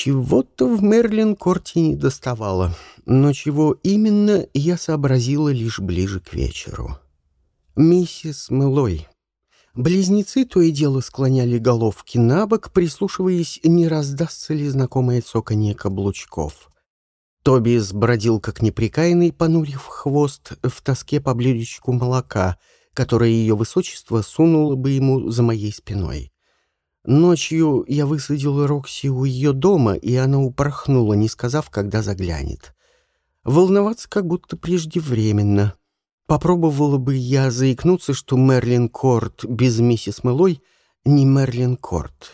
Чего-то в Мерлин-корте не доставало, но чего именно, я сообразила лишь ближе к вечеру. Миссис Мэлой. Близнецы то и дело склоняли головки на бок, прислушиваясь, не раздастся ли знакомое цоканье каблучков. Тоби сбродил как неприкаянный, понурив хвост, в тоске по блюдечку молока, которое ее высочество сунуло бы ему за моей спиной. Ночью я высадил Рокси у ее дома, и она упорхнула, не сказав, когда заглянет. Волноваться как будто преждевременно. Попробовала бы я заикнуться, что Мерлин Корт без миссис Мэлой не Мерлин Корт.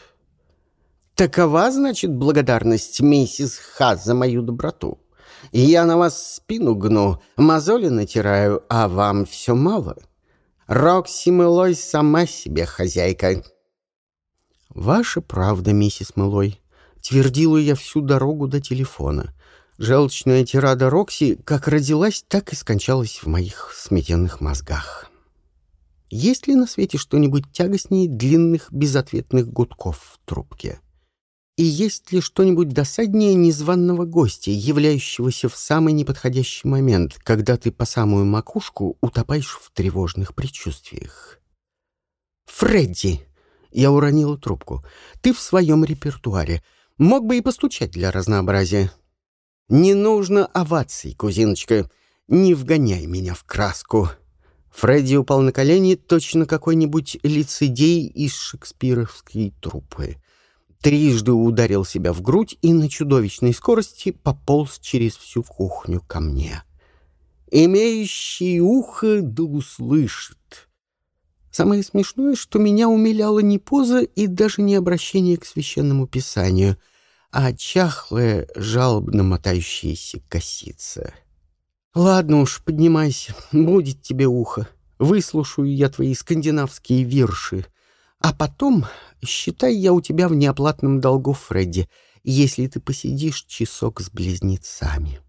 Такова, значит, благодарность миссис Ха за мою доброту. Я на вас спину гну, мозоли натираю, а вам все мало. Рокси Мэлой сама себе хозяйка. «Ваша правда, миссис Мэлой», — твердила я всю дорогу до телефона. Желчная тирада Рокси как родилась, так и скончалась в моих сметенных мозгах. Есть ли на свете что-нибудь тягостнее длинных безответных гудков в трубке? И есть ли что-нибудь досаднее незваного гостя, являющегося в самый неподходящий момент, когда ты по самую макушку утопаешь в тревожных предчувствиях? «Фредди!» Я уронила трубку. «Ты в своем репертуаре. Мог бы и постучать для разнообразия». «Не нужно оваций, кузиночка. Не вгоняй меня в краску». Фредди упал на колени, точно какой-нибудь лицедей из шекспировской труппы. Трижды ударил себя в грудь и на чудовищной скорости пополз через всю кухню ко мне. «Имеющий ухо да услышит». Самое смешное, что меня умиляло не поза и даже не обращение к священному писанию, а чахлая, жалобно мотающаяся косица. «Ладно уж, поднимайся, будет тебе ухо. Выслушаю я твои скандинавские вирши. А потом, считай, я у тебя в неоплатном долгу, Фредди, если ты посидишь часок с близнецами».